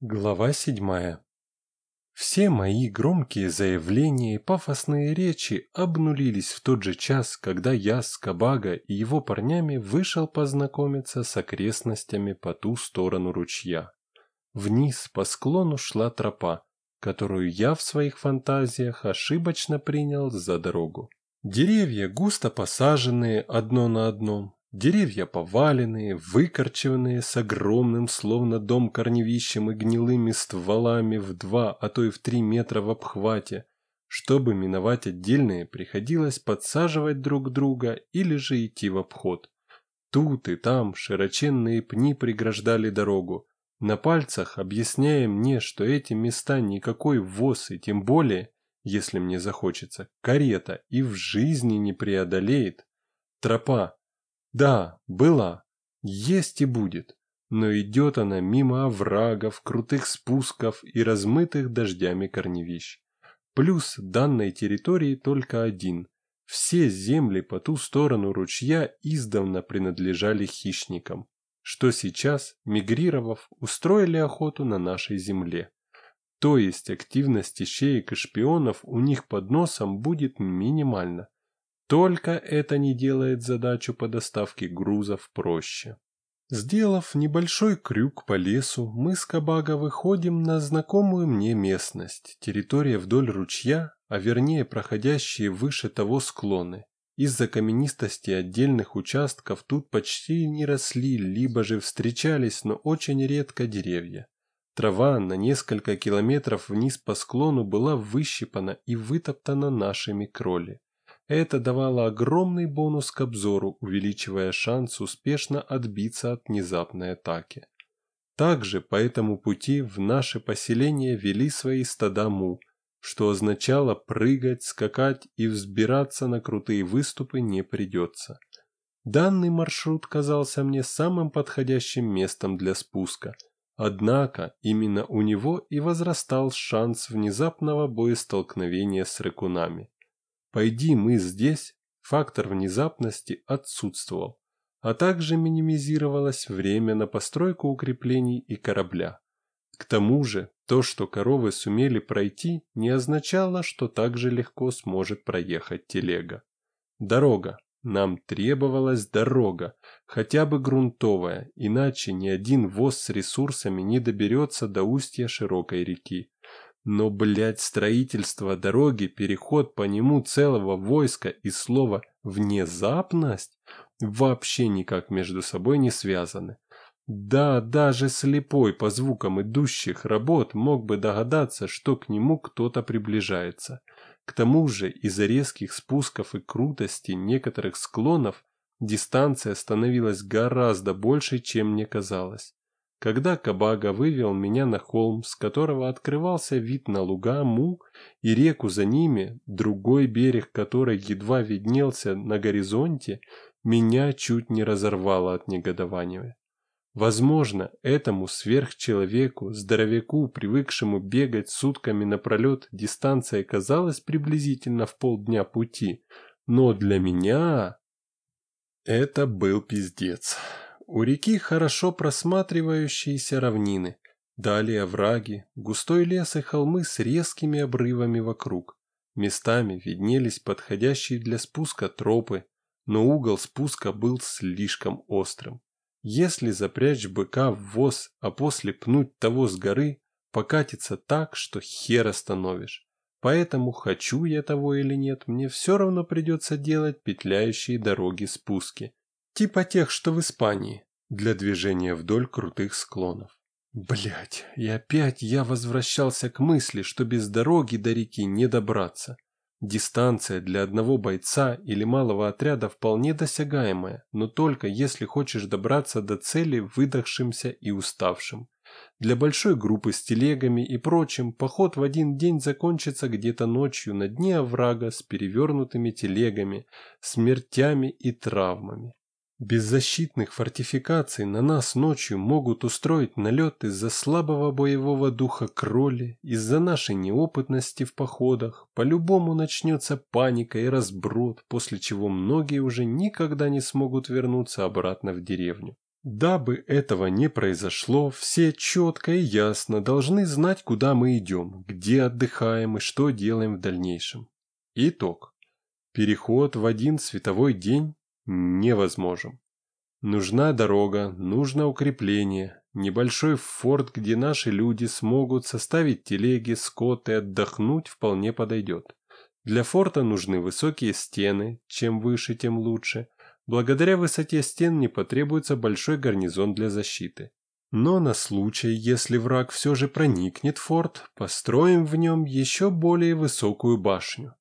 Глава седьмая. Все мои громкие заявления и пафосные речи обнулились в тот же час, когда я с Кабага и его парнями вышел познакомиться с окрестностями по ту сторону ручья. Вниз по склону шла тропа, которую я в своих фантазиях ошибочно принял за дорогу. Деревья густо посаженные одно на одном, Деревья поваленные, выкорчеванные с огромным, словно дом корневищем и гнилыми стволами в два, а то и в три метра в обхвате. Чтобы миновать отдельные, приходилось подсаживать друг друга или же идти в обход. Тут и там широченные пни преграждали дорогу, на пальцах объясняя мне, что эти места никакой ввоз и тем более, если мне захочется, карета и в жизни не преодолеет. Тропа, да, была. Есть и будет. Но идет она мимо оврагов, крутых спусков и размытых дождями корневищ. Плюс данной территории только один. Все земли по ту сторону ручья издавна принадлежали хищникам, что сейчас, мигрировав, устроили охоту на нашей земле. То есть активность ищеек и шпионов у них под носом будет минимальна. Только это не делает задачу по доставке грузов проще. Сделав небольшой крюк по лесу, мы с Кабага выходим на знакомую мне местность, территория вдоль ручья, а вернее проходящие выше того склоны. Из-за каменистости отдельных участков тут почти не росли, либо же встречались, но очень редко деревья. Трава на несколько километров вниз по склону была выщипана и вытоптана нашими кроли. Это давало огромный бонус к обзору, увеличивая шанс успешно отбиться от внезапной атаки. Также по этому пути в наше поселение вели свои стада му, что означало прыгать, скакать и взбираться на крутые выступы не придется. Данный маршрут казался мне самым подходящим местом для спуска, однако именно у него и возрастал шанс внезапного боестолкновения с рыкунами. Пойди мы здесь, фактор внезапности отсутствовал, а также минимизировалось время на постройку укреплений и корабля. К тому же, то, что коровы сумели пройти, не означало, что так же легко сможет проехать телега. Дорога. Нам требовалась дорога, хотя бы грунтовая, иначе ни один воз с ресурсами не доберется до устья широкой реки. Но, блядь, строительство дороги, переход по нему целого войска и слово «внезапность» вообще никак между собой не связаны. Да, даже слепой по звукам идущих работ мог бы догадаться, что к нему кто-то приближается. К тому же из-за резких спусков и крутости некоторых склонов дистанция становилась гораздо больше, чем мне казалось. Когда Кабага вывел меня на холм, с которого открывался вид на луга Му и реку за ними, другой берег которой едва виднелся на горизонте, меня чуть не разорвало от негодования. Возможно, этому сверхчеловеку, здоровяку, привыкшему бегать сутками напролет, дистанция казалась приблизительно в полдня пути, но для меня это был пиздец. У реки хорошо просматривающиеся равнины, далее овраги, густой лес и холмы с резкими обрывами вокруг. Местами виднелись подходящие для спуска тропы, но угол спуска был слишком острым. Если запрячь быка в воз, а после пнуть того с горы, покатится так, что хер остановишь. Поэтому, хочу я того или нет, мне все равно придется делать петляющие дороги спуски, Типа тех, что в Испании, для движения вдоль крутых склонов. Блять, и опять я возвращался к мысли, что без дороги до реки не добраться. Дистанция для одного бойца или малого отряда вполне досягаемая, но только если хочешь добраться до цели выдохшимся и уставшим. Для большой группы с телегами и прочим поход в один день закончится где-то ночью на дне оврага с перевернутыми телегами, смертями и травмами. Без защитных фортификаций на нас ночью могут устроить налет из-за слабого боевого духа кроли, из-за нашей неопытности в походах. По-любому начнется паника и разброд, после чего многие уже никогда не смогут вернуться обратно в деревню. Дабы этого не произошло, все четко и ясно должны знать, куда мы идем, где отдыхаем и что делаем в дальнейшем. Итог. Переход в один световой день невозможен. Нужна дорога, нужно укрепление, небольшой форт, где наши люди смогут составить телеги, скот и отдохнуть вполне подойдет. Для форта нужны высокие стены, чем выше, тем лучше. Благодаря высоте стен не потребуется большой гарнизон для защиты. Но на случай, если враг все же проникнет в форт, построим в нем еще более высокую башню.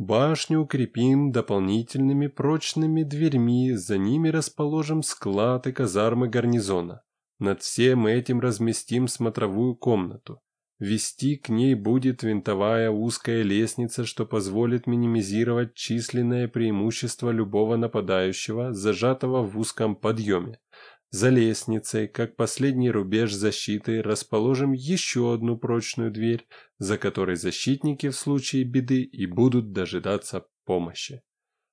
Башню укрепим дополнительными прочными дверьми, за ними расположим склад и казармы гарнизона. Над всем этим разместим смотровую комнату. Вести к ней будет винтовая узкая лестница, что позволит минимизировать численное преимущество любого нападающего, зажатого в узком подъеме. За лестницей, как последний рубеж защиты, расположим еще одну прочную дверь, за которой защитники в случае беды и будут дожидаться помощи.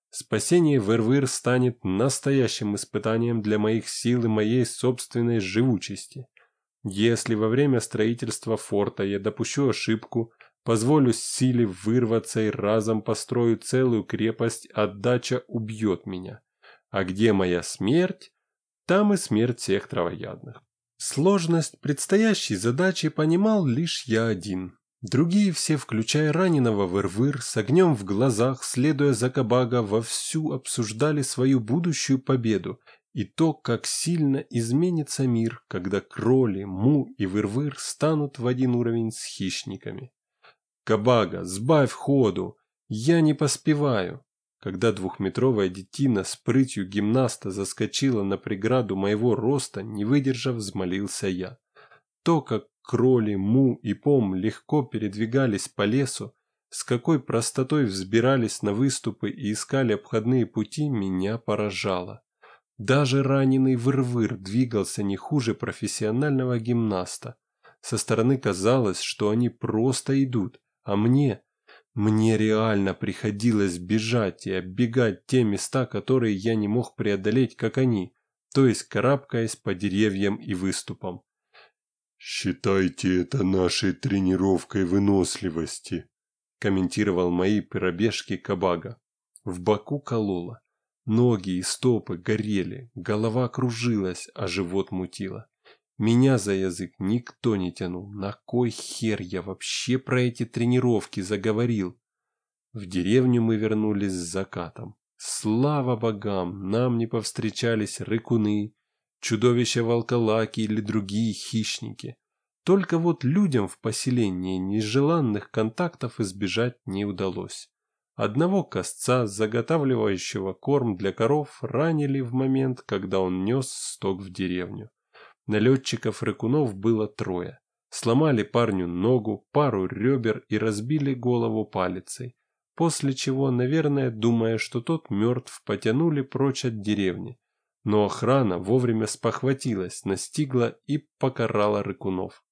Спасение Вервыр станет настоящим испытанием для моих сил и моей собственной живучести. Если во время строительства форта я допущу ошибку, позволю силе вырваться и разом построю целую крепость, отдача убьет меня. А где моя смерть? Там и смерть всех травоядных. Сложность предстоящей задачи понимал лишь я один. Другие все, включая раненого Вервыр, с огнем в глазах, следуя за Кабага, вовсю обсуждали свою будущую победу и то, как сильно изменится мир, когда кроли, му и Вервыр станут в один уровень с хищниками. «Кабага, сбавь ходу! Я не поспеваю!» Когда двухметровая детина с прытью гимнаста заскочила на преграду моего роста, не выдержав, взмолился я. То, как кроли, му и пом легко передвигались по лесу, с какой простотой взбирались на выступы и искали обходные пути, меня поражало. Даже раненый вырвыр двигался не хуже профессионального гимнаста. Со стороны казалось, что они просто идут, а мне мне реально приходилось бежать и оббегать те места, которые я не мог преодолеть, как они, то есть карабкаясь по деревьям и выступам. «Считайте это нашей тренировкой выносливости», – комментировал мои пробежки Кабага. В боку кололо. Ноги и стопы горели, голова кружилась, а живот мутило. Меня за язык никто не тянул. На кой хер я вообще про эти тренировки заговорил? В деревню мы вернулись с закатом. Слава богам, нам не повстречались рыкуны, чудовища-волколаки или другие хищники. Только вот людям в поселении нежеланных контактов избежать не удалось. Одного косца, заготавливающего корм для коров, ранили в момент, когда он нес сток в деревню. Налетчиков-рыкунов было трое. Сломали парню ногу, пару ребер и разбили голову палицей. После чего, наверное, думая, что тот мертв, потянули прочь от деревни. Но охрана вовремя спохватилась, настигла и покарала рыкунов.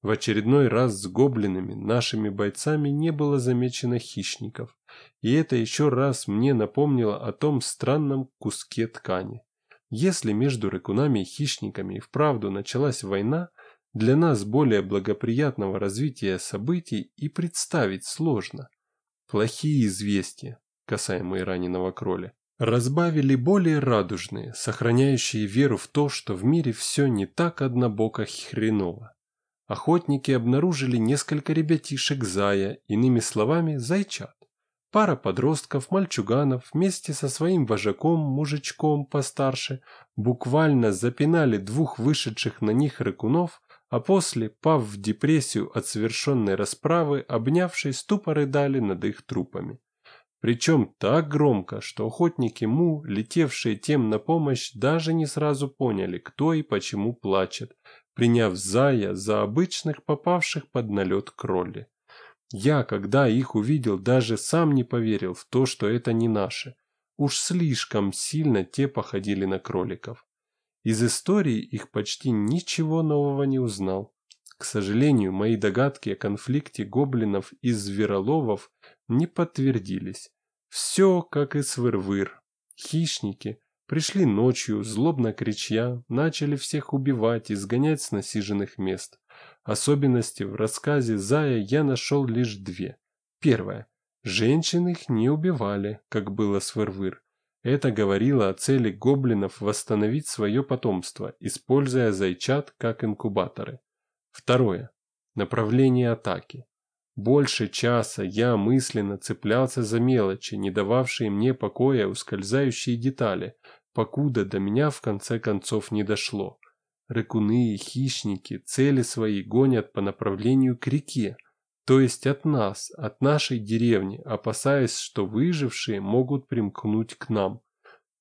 В очередной раз с гоблинами, нашими бойцами, не было замечено хищников. И это еще раз мне напомнило о том странном куске ткани. Если между рыкунами и хищниками и вправду началась война, для нас более благоприятного развития событий и представить сложно. Плохие известия, касаемые раненого кроля, разбавили более радужные, сохраняющие веру в то, что в мире все не так однобоко хреново. Охотники обнаружили несколько ребятишек зая, иными словами, зайчат. Пара подростков, мальчуганов, вместе со своим вожаком, мужичком постарше, буквально запинали двух вышедших на них рыкунов, а после, пав в депрессию от совершенной расправы, обнявшись, тупо рыдали над их трупами. Причем так громко, что охотники Му, летевшие тем на помощь, даже не сразу поняли, кто и почему плачет, приняв зая за обычных попавших под налет кролли. Я, когда их увидел, даже сам не поверил в то, что это не наши. Уж слишком сильно те походили на кроликов. Из истории их почти ничего нового не узнал. К сожалению, мои догадки о конфликте гоблинов и звероловов не подтвердились. Все как и с. Хищники, Пришли ночью, злобно крича, начали всех убивать и сгонять с насиженных мест. Особенности в рассказе Зая я нашел лишь две. Первое. Женщин их не убивали, как было с Вырвыр. Это говорило о цели гоблинов восстановить свое потомство, используя зайчат как инкубаторы. Второе. Направление атаки. Больше часа я мысленно цеплялся за мелочи, не дававшие мне покоя ускользающие детали, покуда до меня в конце концов не дошло. Рыкуны и хищники цели свои гонят по направлению к реке, то есть от нас, от нашей деревни, опасаясь, что выжившие могут примкнуть к нам.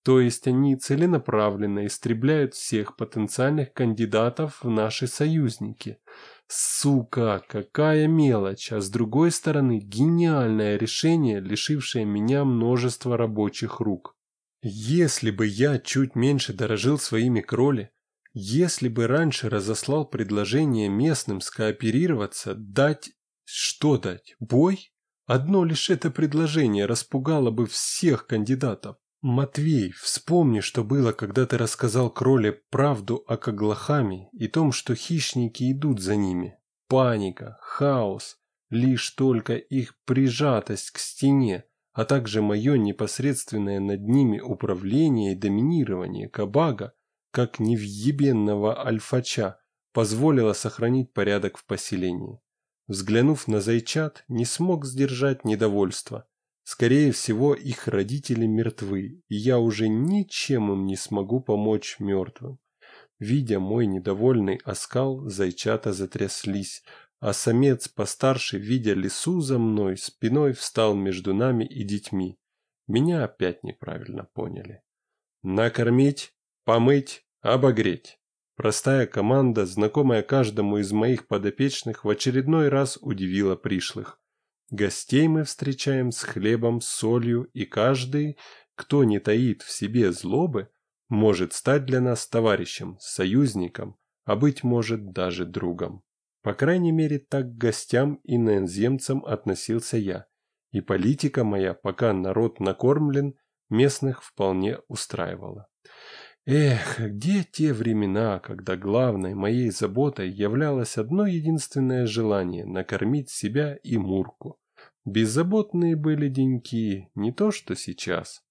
То есть они целенаправленно истребляют всех потенциальных кандидатов в наши союзники – Сука, какая мелочь, а с другой стороны гениальное решение, лишившее меня множества рабочих рук. Если бы я чуть меньше дорожил своими кроли, если бы раньше разослал предложение местным скооперироваться, дать... Что дать? Бой? Одно лишь это предложение распугало бы всех кандидатов. «Матвей, вспомни, что было, когда ты рассказал кроле правду о Каглахаме и том, что хищники идут за ними. Паника, хаос, лишь только их прижатость к стене, а также мое непосредственное над ними управление и доминирование Кабага, как невъебенного альфача, позволило сохранить порядок в поселении. Взглянув на зайчат, не смог сдержать недовольство. Скорее всего, их родители мертвы, и я уже ничем им не смогу помочь мертвым. Видя мой недовольный оскал, зайчата затряслись, а самец постарше, видя лису за мной, спиной встал между нами и детьми. Меня опять неправильно поняли. Накормить, помыть, обогреть. Простая команда, знакомая каждому из моих подопечных, в очередной раз удивила пришлых. Гостей мы встречаем с хлебом, солью, и каждый, кто не таит в себе злобы, может стать для нас товарищем, союзником, а быть может даже другом. По крайней мере, так к гостям и иноземцам относился я, и политика моя, пока народ накормлен, местных вполне устраивала. Эх, где те времена, когда главной моей заботой являлось одно единственное желание – накормить себя и Мурку. Беззаботные были деньки, не то что сейчас.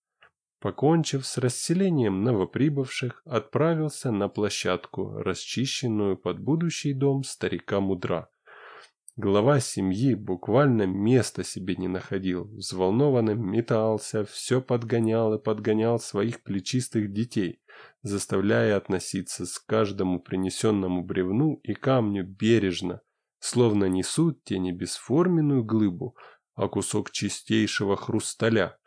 Покончив с расселением новоприбывших, отправился на площадку, расчищенную под будущий дом старика Мудра. Глава семьи буквально места себе не находил, взволнованным метался, все подгонял и подгонял своих плечистых детей, заставляя относиться с каждому принесенному бревну и камню бережно, словно несут те не бесформенную глыбу, а кусок чистейшего хрусталя.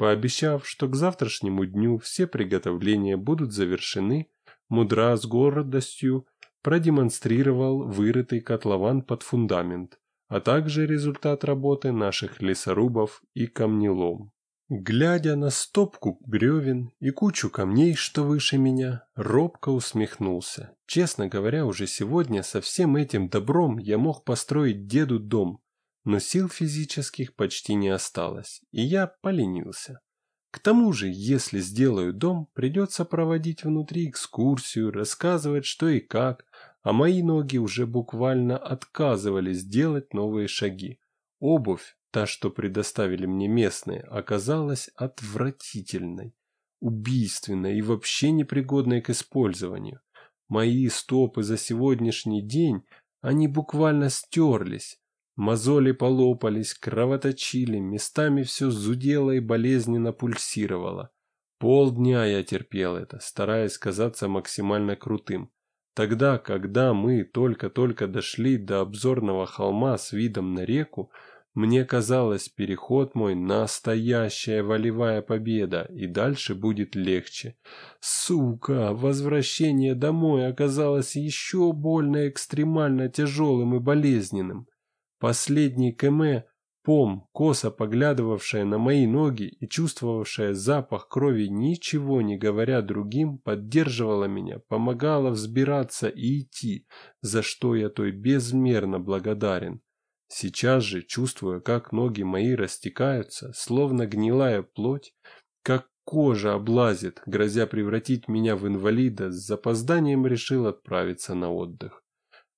Пообещав, что к завтрашнему дню все приготовления будут завершены, мудра с гордостью продемонстрировал вырытый котлован под фундамент, а также результат работы наших лесорубов и камнелом. Глядя на стопку бревен и кучу камней, что выше меня, робко усмехнулся. Честно говоря, уже сегодня со всем этим добром я мог построить деду дом, но сил физических почти не осталось, и я поленился. К тому же, если сделаю дом, придется проводить внутри экскурсию, рассказывать что и как, а мои ноги уже буквально отказывались делать новые шаги. Обувь, Та, что предоставили мне местные, оказалась отвратительной, убийственной и вообще непригодной к использованию. Мои стопы за сегодняшний день, они буквально стерлись. Мозоли полопались, кровоточили, местами все зудело и болезненно пульсировало. Полдня я терпел это, стараясь казаться максимально крутым. Тогда, когда мы только-только дошли до обзорного холма с видом на реку, мне казалось, переход мой – настоящая волевая победа, и дальше будет легче. Сука, возвращение домой оказалось еще больно экстремально тяжелым и болезненным. Последний КМ, пом, косо поглядывавшая на мои ноги и чувствовавшая запах крови, ничего не говоря другим, поддерживала меня, помогала взбираться и идти, за что я той безмерно благодарен. Сейчас же, чувствуя, как ноги мои растекаются, словно гнилая плоть, как кожа облазит, грозя превратить меня в инвалида, с запозданием решил отправиться на отдых.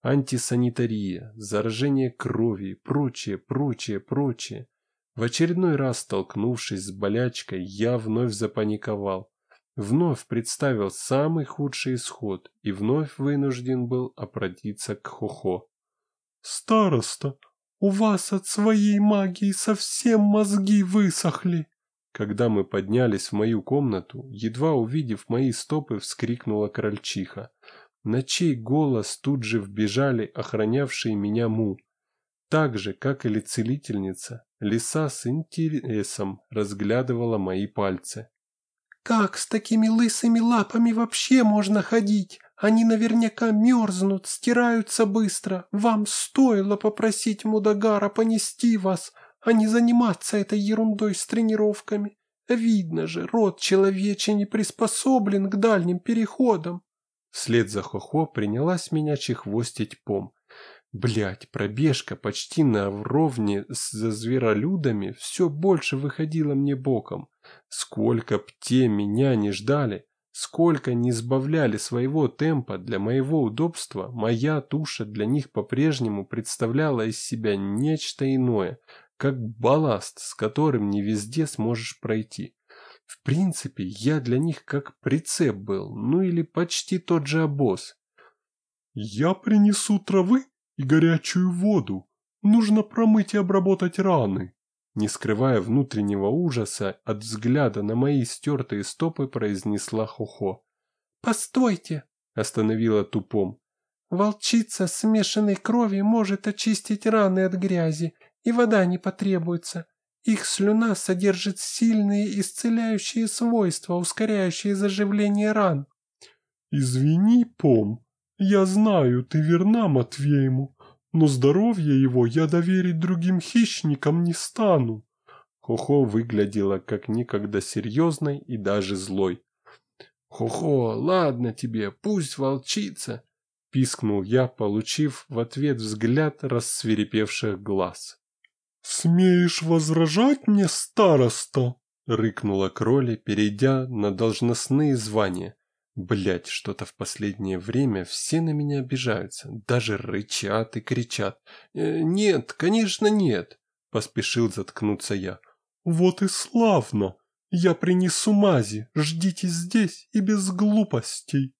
Антисанитария, заражение крови, прочее, прочее, прочее. В очередной раз столкнувшись с болячкой, я вновь запаниковал. Вновь представил самый худший исход и вновь вынужден был обратиться к Хохо. «Староста, у вас от своей магии совсем мозги высохли!» Когда мы поднялись в мою комнату, едва увидев мои стопы, вскрикнула крольчиха. На чей голос тут же вбежали охранявшие меня му. Так же, как и целительница, лиса с интересом разглядывала мои пальцы. «Как с такими лысыми лапами вообще можно ходить? Они наверняка мерзнут, стираются быстро. Вам стоило попросить Мудагара понести вас, а не заниматься этой ерундой с тренировками. Видно же, род человечий не приспособлен к дальним переходам». Вслед за Хохо принялась меня чехвостить пом. Блять, пробежка почти на ровне с зверолюдами все больше выходила мне боком. Сколько б те меня не ждали, сколько не сбавляли своего темпа для моего удобства, моя туша для них по-прежнему представляла из себя нечто иное, как балласт, с которым не везде сможешь пройти. В принципе, я для них как прицеп был, ну или почти тот же обоз. «Я принесу травы и горячую воду. Нужно промыть и обработать раны». Не скрывая внутреннего ужаса от взгляда на мои стертые стопы, произнесла Хохо. «Постойте!» – остановила тупом. «Волчица смешанной крови может очистить раны от грязи, и вода не потребуется. Их слюна содержит сильные исцеляющие свойства, ускоряющие заживление ран». «Извини, Пом, я знаю, ты верна Матвеему, но здоровье его я доверить другим хищникам не стану. Хохо выглядела как никогда серьезной и даже злой. «Хохо, ладно тебе, пусть волчица!» – пискнул я, получив в ответ взгляд рассверепевших глаз. «Смеешь возражать мне, староста?» – рыкнула кроли, перейдя на должностные звания. Блять, что-то в последнее время все на меня обижаются, даже рычат и кричат. «Э, «Нет, конечно нет», – поспешил заткнуться я. «Вот и славно! Я принесу мази, ждите здесь и без глупостей!»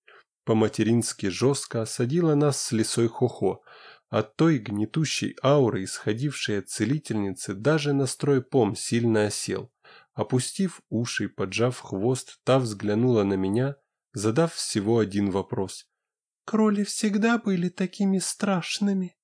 По-матерински жестко осадила нас с лисой Хохо. От той гнетущей ауры, исходившей от целительницы, даже настрой пом сильно осел. Опустив уши и поджав хвост, та взглянула на меня – задав всего один вопрос. «Кроли всегда были такими страшными?»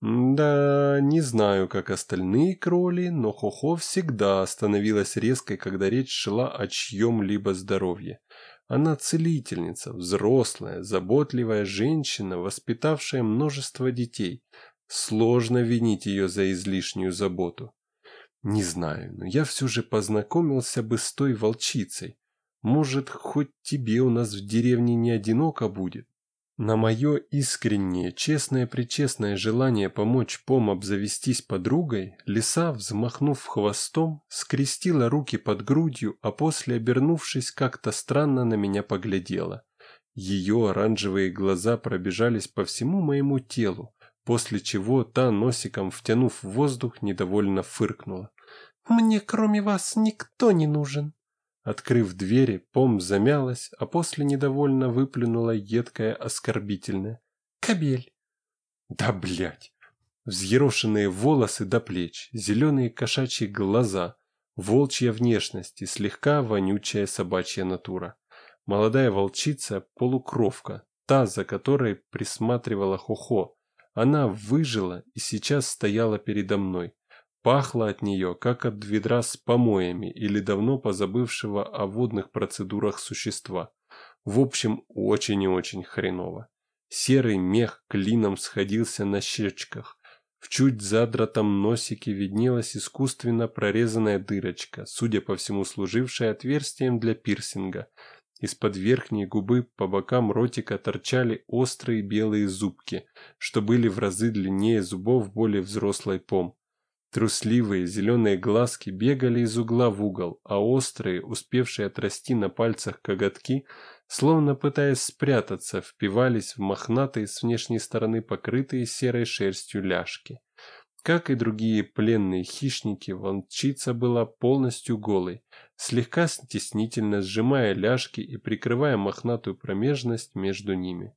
Да, не знаю, как остальные кроли, но Хохо всегда становилась резкой, когда речь шла о чьем-либо здоровье. Она целительница, взрослая, заботливая женщина, воспитавшая множество детей. Сложно винить ее за излишнюю заботу. Не знаю, но я все же познакомился бы с той волчицей. Может, хоть тебе у нас в деревне не одиноко будет? На мое искреннее, честное-пречестное желание помочь Пом обзавестись подругой, лиса, взмахнув хвостом, скрестила руки под грудью, а после, обернувшись, как-то странно на меня поглядела. Ее оранжевые глаза пробежались по всему моему телу, после чего та, носиком втянув воздух, недовольно фыркнула. «Мне кроме вас никто не нужен». Открыв двери, Пом замялась, а после недовольно выплюнула едкое оскорбительное. «Кобель!» «Да блять!» Взъерошенные волосы до плеч, зеленые кошачьи глаза, волчья внешность и слегка вонючая собачья натура. Молодая волчица – полукровка, та, за которой присматривала Хохо. Она выжила и сейчас стояла передо мной. Пахло от нее, как от ведра с помоями или давно позабывшего о водных процедурах существа. В общем, очень и очень хреново. Серый мех клином сходился на щечках. В чуть задратом носике виднелась искусственно прорезанная дырочка, судя по всему служившая отверстием для пирсинга. Из-под верхней губы по бокам ротика торчали острые белые зубки, что были в разы длиннее зубов более взрослой пом. Трусливые зеленые глазки бегали из угла в угол, а острые, успевшие отрасти на пальцах коготки, словно пытаясь спрятаться, впивались в мохнатые с внешней стороны покрытые серой шерстью ляжки. Как и другие пленные хищники, волчица была полностью голой, слегка стеснительно сжимая ляжки и прикрывая мохнатую промежность между ними.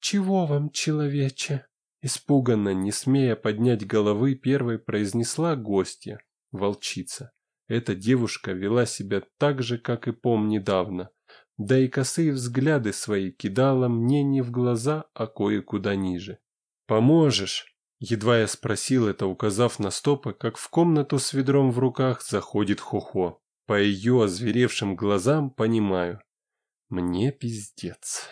«Чего вам, человече?» Испуганно, не смея поднять головы, первой произнесла гостья, волчица. Эта девушка вела себя так же, как и пом недавно, да и косые взгляды свои кидала мне не в глаза, а кое-куда ниже. «Поможешь?» Едва я спросил это, указав на стопы, как в комнату с ведром в руках заходит Хохо. По ее озверевшим глазам понимаю. Мне пиздец.